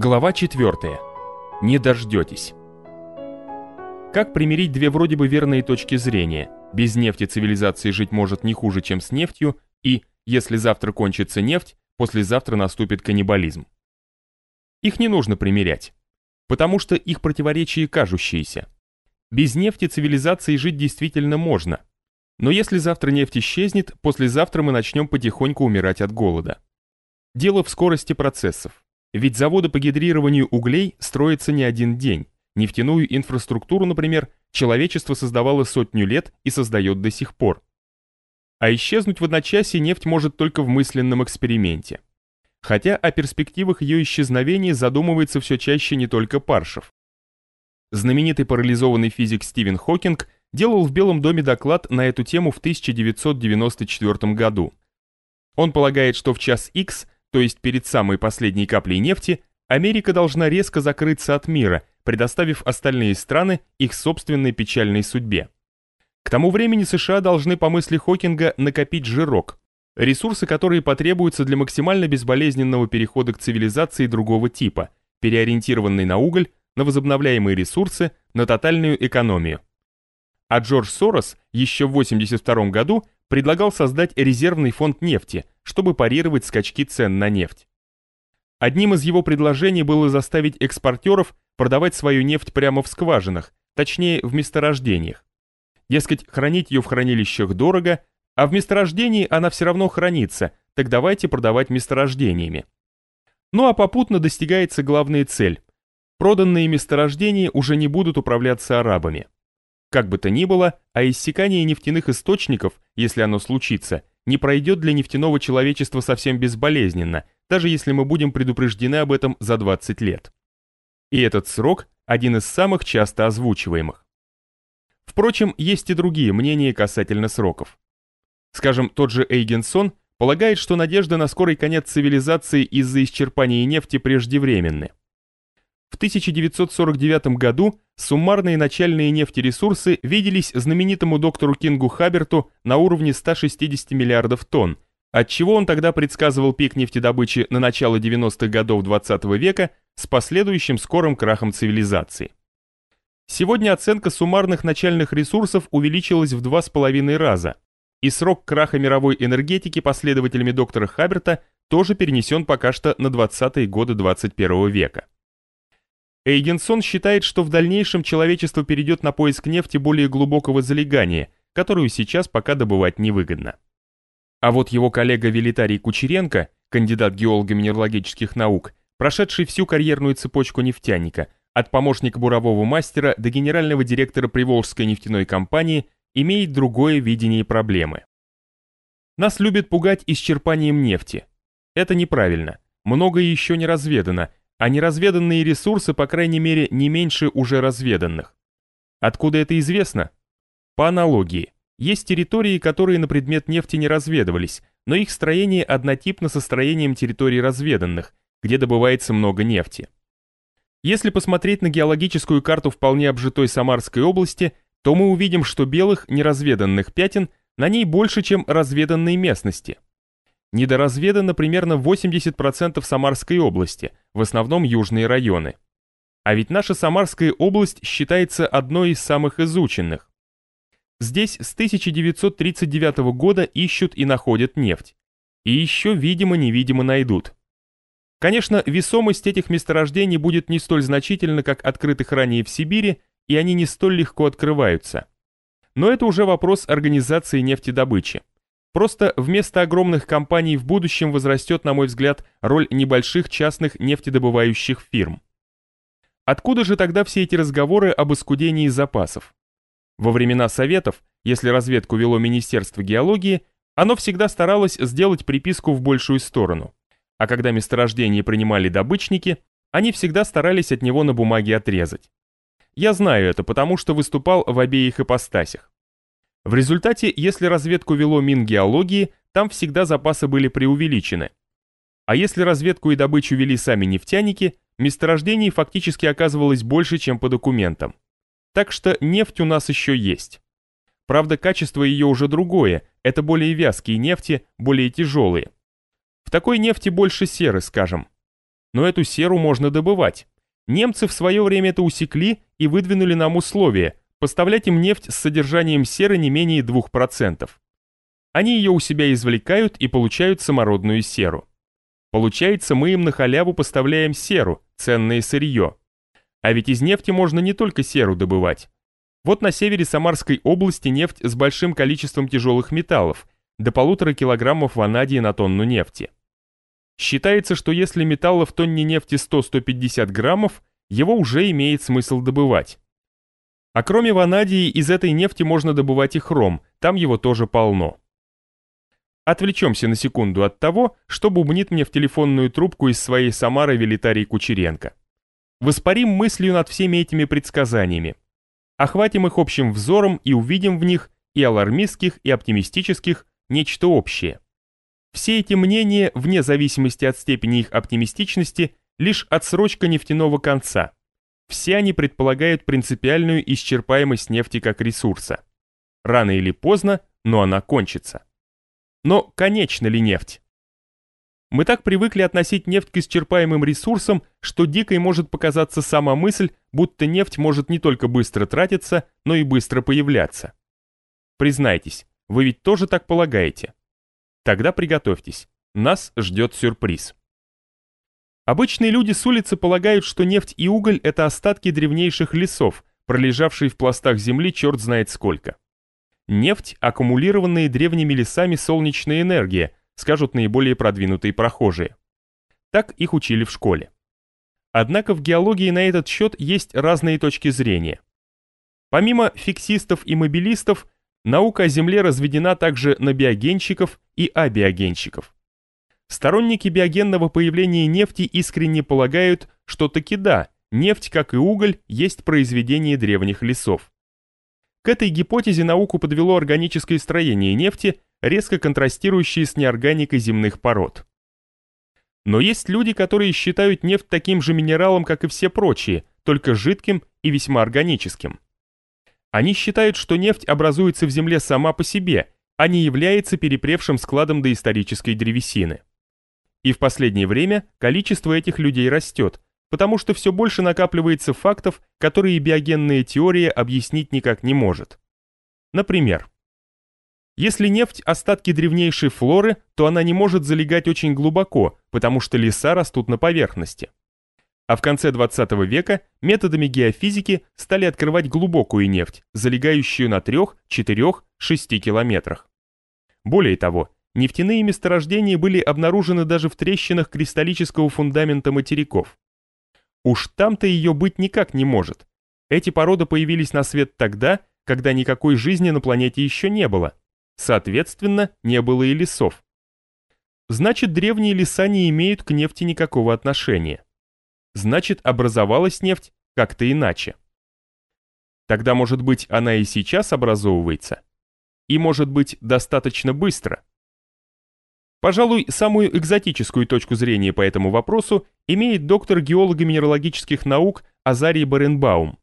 Глава 4. Не дождетесь. Как примирить две вроде бы верные точки зрения? Без нефти цивилизации жить может не хуже, чем с нефтью, и, если завтра кончится нефть, послезавтра наступит каннибализм. Их не нужно примирять, потому что их противоречия кажущиеся. Без нефти цивилизации жить действительно можно, но если завтра нефть исчезнет, послезавтра мы начнем потихоньку умирать от голода. Дело в скорости процессов. Ведь заводы по гидрированию углей строятся не один день. Нефтяную инфраструктуру, например, человечество создавало сотню лет и создает до сих пор. А исчезнуть в одночасье нефть может только в мысленном эксперименте. Хотя о перспективах ее исчезновения задумывается все чаще не только Паршев. Знаменитый парализованный физик Стивен Хокинг делал в Белом доме доклад на эту тему в 1994 году. Он полагает, что в час X – то есть перед самой последней каплей нефти, Америка должна резко закрыться от мира, предоставив остальные страны их собственной печальной судьбе. К тому времени США должны, по мысли Хокинга, накопить жирок, ресурсы, которые потребуются для максимально безболезненного перехода к цивилизации другого типа, переориентированной на уголь, на возобновляемые ресурсы, на тотальную экономию. А Джордж Сорос еще в 1982 году предлагал создать резервный фонд нефти, чтобы парировать скачки цен на нефть. Одним из его предложений было заставить экспортеров продавать свою нефть прямо в скважинах, точнее в месторождениях. Дескать, хранить ее в хранилищах дорого, а в месторождении она все равно хранится, так давайте продавать месторождениями. Ну а попутно достигается главная цель. Проданные месторождения уже не будут управляться арабами. Как бы то ни было, а иссякание нефтяных источников, если оно случится, не пройдет для нефтяного человечества совсем безболезненно, даже если мы будем предупреждены об этом за 20 лет. И этот срок один из самых часто озвучиваемых. Впрочем, есть и другие мнения касательно сроков. Скажем, тот же Эйгенсон полагает, что надежда на скорый конец цивилизации из-за исчерпания нефти преждевременны. В 1949 году суммарные начальные нефтересурсы виделись знаменитому доктору Кингу Хаберту на уровне 160 миллиардов тонн, отчего он тогда предсказывал пик нефтедобычи на начало 90-х годов 20 -го века с последующим скорым крахом цивилизации. Сегодня оценка суммарных начальных ресурсов увеличилась в два с половиной раза, и срок краха мировой энергетики последователями доктора Хаберта тоже перенесен пока что на 20-е годы 21 века. Эйгенсон считает, что в дальнейшем человечество перейдет на поиск нефти более глубокого залегания, которую сейчас пока добывать невыгодно. А вот его коллега Велитарий Кучеренко, кандидат геолого-минералогических наук, прошедший всю карьерную цепочку нефтяника, от помощника бурового мастера до генерального директора Приволжской нефтяной компании, имеет другое видение проблемы. Нас любят пугать исчерпанием нефти. Это неправильно. Многое еще не разведано, а неразведанные ресурсы, по крайней мере, не меньше уже разведанных. Откуда это известно? По аналогии. Есть территории, которые на предмет нефти не разведывались, но их строение однотипно со строением территорий разведанных, где добывается много нефти. Если посмотреть на геологическую карту вполне обжитой Самарской области, то мы увидим, что белых неразведанных пятен на ней больше, чем разведанной местности – недоразведано примерно 80% Самарской области, в основном южные районы. А ведь наша Самарская область считается одной из самых изученных. Здесь с 1939 года ищут и находят нефть. И еще, видимо-невидимо найдут. Конечно, весомость этих месторождений будет не столь значительна, как открытых ранее в Сибири, и они не столь легко открываются. Но это уже вопрос организации нефтедобычи. Просто вместо огромных компаний в будущем возрастет, на мой взгляд, роль небольших частных нефтедобывающих фирм. Откуда же тогда все эти разговоры об искудении запасов? Во времена Советов, если разведку вело Министерство геологии, оно всегда старалось сделать приписку в большую сторону. А когда месторождение принимали добычники, они всегда старались от него на бумаге отрезать. Я знаю это, потому что выступал в обеих ипостасях. В результате, если разведку вело Мингеологии, там всегда запасы были преувеличены. А если разведку и добычу вели сами нефтяники, месторождений фактически оказывалось больше, чем по документам. Так что нефть у нас еще есть. Правда, качество ее уже другое, это более вязкие нефти, более тяжелые. В такой нефти больше серы, скажем. но эту серу можно добывать. Немцы в свое время это усекли и выдвинули нам условие поставлять им нефть с содержанием серы не менее 2%. Они ее у себя извлекают и получают самородную серу. Получается, мы им на халяву поставляем серу, ценное сырье. А ведь из нефти можно не только серу добывать. Вот на севере Самарской области нефть с большим количеством тяжелых металлов, до полутора килограммов ванадия на тонну нефти. Считается, что если металла в тонне нефти 100-150 граммов, его уже имеет смысл добывать. А кроме ванадии, из этой нефти можно добывать и хром, там его тоже полно. Отвлечемся на секунду от того, что бубнит мне в телефонную трубку из своей Самары Велитарий Кучеренко. Воспарим мыслью над всеми этими предсказаниями. Охватим их общим взором и увидим в них и алармистских, и оптимистических нечто общее. Все эти мнения, вне зависимости от степени их оптимистичности, лишь отсрочка нефтяного конца. Все они предполагают принципиальную исчерпаемость нефти как ресурса. Рано или поздно, но она кончится. Но конечна ли нефть? Мы так привыкли относить нефть к исчерпаемым ресурсам, что дикой может показаться сама мысль, будто нефть может не только быстро тратиться, но и быстро появляться. Признайтесь, вы ведь тоже так полагаете? Тогда приготовьтесь, нас ждет сюрприз. Обычные люди с улицы полагают, что нефть и уголь – это остатки древнейших лесов, пролежавшие в пластах земли черт знает сколько. Нефть – аккумулированные древними лесами солнечная энергия, скажут наиболее продвинутые прохожие. Так их учили в школе. Однако в геологии на этот счет есть разные точки зрения. Помимо фиксистов и мобилистов, наука о Земле разведена также на биогенщиков и абиогенщиков. Сторонники биогенного появления нефти искренне полагают, что таки да, нефть, как и уголь, есть произведение древних лесов. К этой гипотезе науку подвело органическое строение нефти, резко контрастирующее с неорганикой земных пород. Но есть люди, которые считают нефть таким же минералом, как и все прочие, только жидким и весьма органическим. Они считают, что нефть образуется в земле сама по себе, а не является перепревшим складом доисторической древесины. И в последнее время количество этих людей растет, потому что все больше накапливается фактов, которые биогенная теория объяснить никак не может. Например, если нефть – остатки древнейшей флоры, то она не может залегать очень глубоко, потому что леса растут на поверхности. А в конце 20 века методами геофизики стали открывать глубокую нефть, залегающую на 3, 4, 6 километрах. Более того, нефтяные месторождения были обнаружены даже в трещинах кристаллического фундамента материков. Уж там-то ее быть никак не может. Эти породы появились на свет тогда, когда никакой жизни на планете еще не было. Соответственно, не было и лесов. Значит, древние леса не имеют к нефти никакого отношения. Значит, образовалась нефть как-то иначе. Тогда, может быть, она и сейчас образовывается? И, может быть, достаточно быстро? Пожалуй, самую экзотическую точку зрения по этому вопросу имеет доктор геолого-минералогических наук Азарий Баренбаум.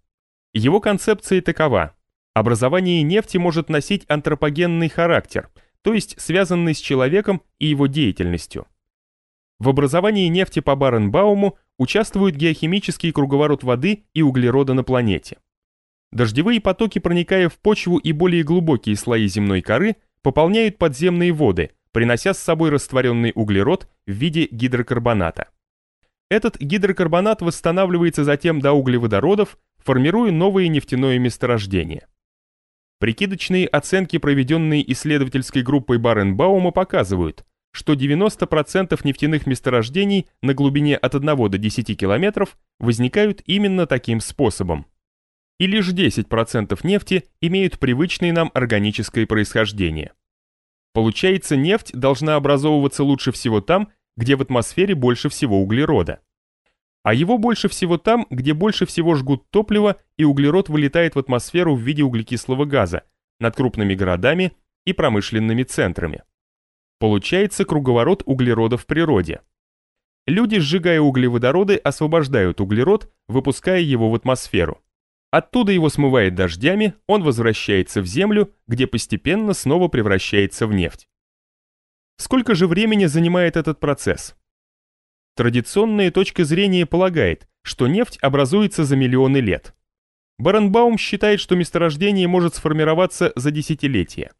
Его концепция такова. Образование нефти может носить антропогенный характер, то есть связанный с человеком и его деятельностью. В образовании нефти по Баренбауму участвует геохимический круговорот воды и углерода на планете. Дождевые потоки, проникая в почву и более глубокие слои земной коры, пополняют подземные воды, принося с собой растворенный углерод в виде гидрокарбоната. Этот гидрокарбонат восстанавливается затем до углеводородов, формируя новые нефтяное месторождение. Прикидочные оценки, проведенные исследовательской группой Баренбаума, показывают, что 90% нефтяных месторождений на глубине от 1 до 10 километров возникают именно таким способом. И лишь 10% нефти имеют привычное нам органическое происхождение. Получается, нефть должна образовываться лучше всего там, где в атмосфере больше всего углерода. А его больше всего там, где больше всего жгут топливо и углерод вылетает в атмосферу в виде углекислого газа, над крупными городами и промышленными центрами. Получается круговорот углерода в природе. Люди, сжигая углеводороды, освобождают углерод, выпуская его в атмосферу. Оттуда его смывает дождями, он возвращается в землю, где постепенно снова превращается в нефть. Сколько же времени занимает этот процесс? Традиционная точка зрения полагает, что нефть образуется за миллионы лет. Баренбаум считает, что месторождение может сформироваться за десятилетия.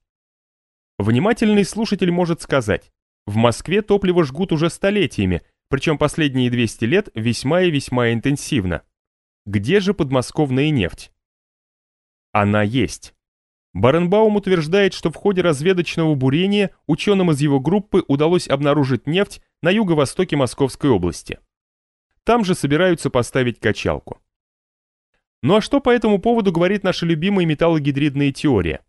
Внимательный слушатель может сказать, в Москве топливо жгут уже столетиями, причем последние 200 лет весьма и весьма интенсивно. Где же подмосковная нефть? Она есть. Баренбаум утверждает, что в ходе разведочного бурения ученым из его группы удалось обнаружить нефть на юго-востоке Московской области. Там же собираются поставить качалку. Ну а что по этому поводу говорит наша любимая металлогидридная теория?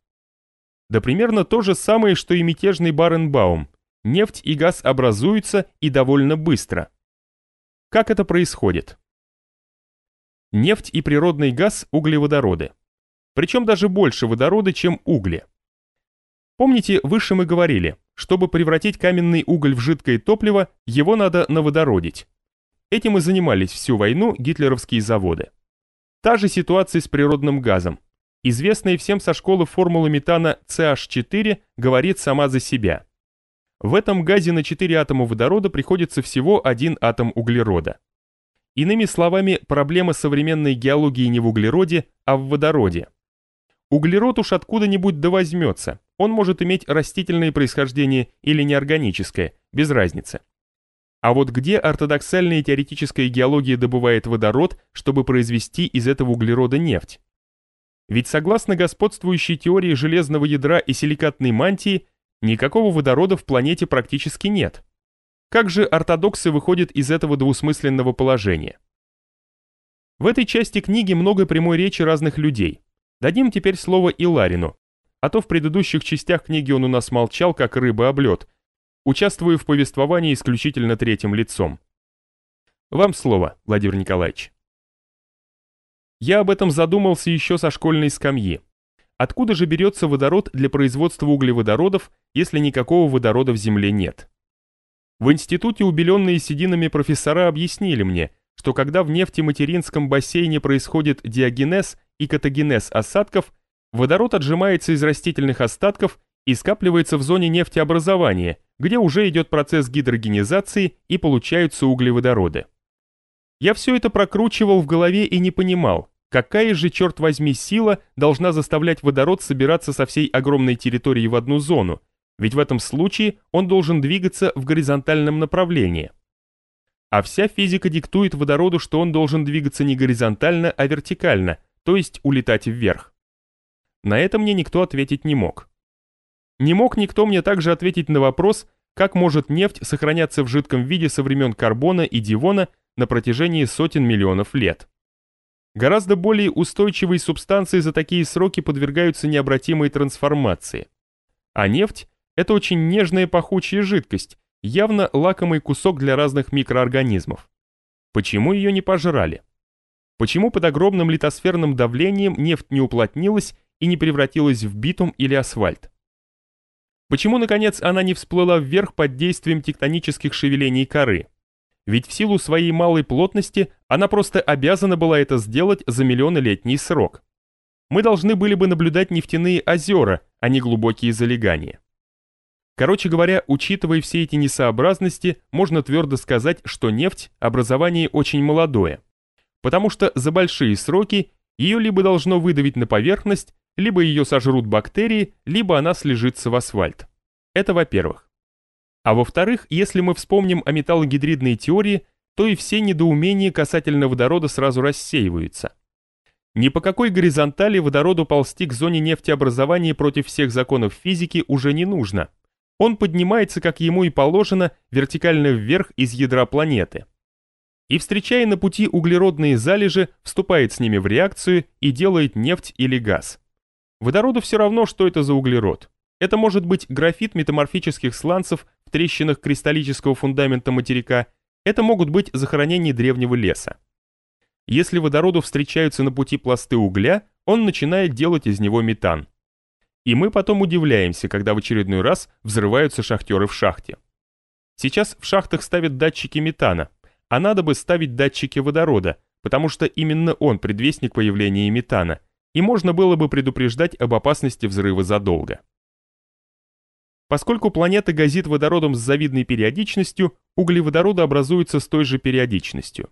Да примерно то же самое, что и мятежный Баренбаум. Нефть и газ образуются и довольно быстро. Как это происходит? Нефть и природный газ – углеводороды. Причем даже больше водорода, чем угли. Помните, выше мы говорили, чтобы превратить каменный уголь в жидкое топливо, его надо наводородить. Этим и занимались всю войну гитлеровские заводы. Та же ситуация с природным газом. Известная всем со школы формула метана CH4 говорит сама за себя. В этом газе на 4 атома водорода приходится всего один атом углерода. Иными словами, проблема современной геологии не в углероде, а в водороде. Углерод уж откуда-нибудь да возьмется, он может иметь растительное происхождение или неорганическое, без разницы. А вот где ортодоксальная теоретическая геология добывает водород, чтобы произвести из этого углерода нефть? Ведь согласно господствующей теории железного ядра и силикатной мантии, никакого водорода в планете практически нет. Как же ортодоксы выходят из этого двусмысленного положения? В этой части книги много прямой речи разных людей. Дадим теперь слово и Ларину, а то в предыдущих частях книги он у нас молчал, как рыба об лед, участвуя в повествовании исключительно третьим лицом. Вам слово, Владимир Николаевич. Я об этом задумался еще со школьной скамьи. Откуда же берется водород для производства углеводородов, если никакого водорода в Земле нет? В институте убеленные сединами профессора объяснили мне, что когда в нефтематеринском бассейне происходит диагенез и катагенез осадков, водород отжимается из растительных остатков и скапливается в зоне нефтеобразования, где уже идет процесс гидрогенизации и получаются углеводороды. Я все это прокручивал в голове и не понимал, какая же, черт возьми, сила должна заставлять водород собираться со всей огромной территории в одну зону, ведь в этом случае он должен двигаться в горизонтальном направлении. А вся физика диктует водороду, что он должен двигаться не горизонтально, а вертикально, то есть улетать вверх. На это мне никто ответить не мог. Не мог никто мне также ответить на вопрос, как может нефть сохраняться в жидком виде со времен Карбона и Дивона на протяжении сотен миллионов лет. Гораздо более устойчивые субстанции за такие сроки подвергаются необратимой трансформации. А нефть – это очень нежная пахучая жидкость, явно лакомый кусок для разных микроорганизмов. Почему ее не пожрали? Почему под огромным литосферным давлением нефть не уплотнилась и не превратилась в битум или асфальт? Почему, наконец, она не всплыла вверх под действием тектонических шевелений коры? Ведь в силу своей малой плотности она просто обязана была это сделать за миллионолетний срок. Мы должны были бы наблюдать нефтяные озера, а не глубокие залегания. Короче говоря, учитывая все эти несообразности, можно твердо сказать, что нефть – образование очень молодое потому что за большие сроки ее либо должно выдавить на поверхность, либо ее сожрут бактерии, либо она слежится в асфальт. Это во-первых. А во-вторых, если мы вспомним о металлогидридной теории, то и все недоумения касательно водорода сразу рассеиваются. Ни по какой горизонтали водороду ползти к зоне нефтеобразования против всех законов физики уже не нужно. Он поднимается, как ему и положено, вертикально вверх из ядра планеты и, встречая на пути углеродные залежи, вступает с ними в реакцию и делает нефть или газ. Водороду все равно, что это за углерод. Это может быть графит метаморфических сланцев в трещинах кристаллического фундамента материка, это могут быть захоронения древнего леса. Если водороду встречаются на пути пласты угля, он начинает делать из него метан. И мы потом удивляемся, когда в очередной раз взрываются шахтеры в шахте. Сейчас в шахтах ставят датчики метана, а надо бы ставить датчики водорода, потому что именно он предвестник появления метана, и можно было бы предупреждать об опасности взрыва задолго. Поскольку планета газит водородом с завидной периодичностью, углеводороды образуются с той же периодичностью.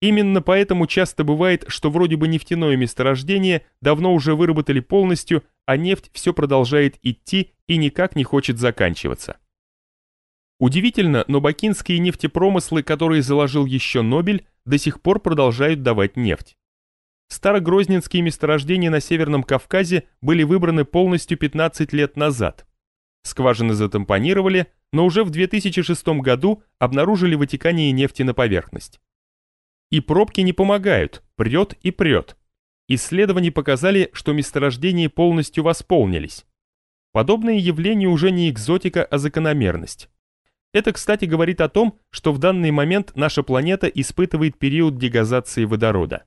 Именно поэтому часто бывает, что вроде бы нефтяное месторождение давно уже выработали полностью, а нефть все продолжает идти и никак не хочет заканчиваться. Удивительно, но бакинские нефтепромыслы, которые заложил еще Нобель, до сих пор продолжают давать нефть. Старогрозненские месторождения на Северном Кавказе были выбраны полностью 15 лет назад. Скважины затампонировали, но уже в 2006 году обнаружили вытекание нефти на поверхность. И пробки не помогают, прет и прет. Исследования показали, что месторождения полностью восполнились. Подобное явление уже не экзотика, а закономерность. Это, кстати, говорит о том, что в данный момент наша планета испытывает период дегазации водорода.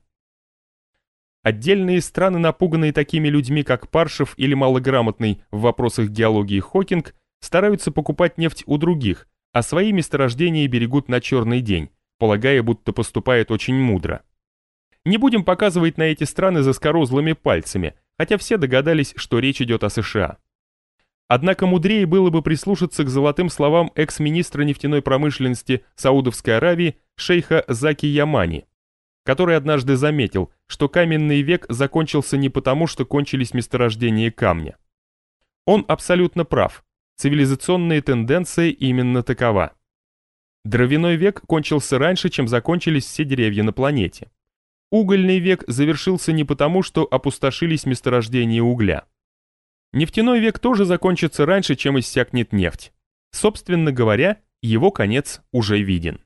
Отдельные страны, напуганные такими людьми, как Паршев или малограмотный в вопросах геологии Хокинг, стараются покупать нефть у других, а свои месторождения берегут на черный день, полагая, будто поступает очень мудро. Не будем показывать на эти страны заскорузлыми пальцами, хотя все догадались, что речь идет о США. Однако мудрее было бы прислушаться к золотым словам экс-министра нефтяной промышленности Саудовской Аравии шейха Заки Ямани, который однажды заметил, что каменный век закончился не потому, что кончились месторождения камня. Он абсолютно прав, цивилизационная тенденция именно такова. Дровяной век кончился раньше, чем закончились все деревья на планете. Угольный век завершился не потому, что опустошились месторождения угля. Нефтяной век тоже закончится раньше, чем иссякнет нефть. Собственно говоря, его конец уже виден.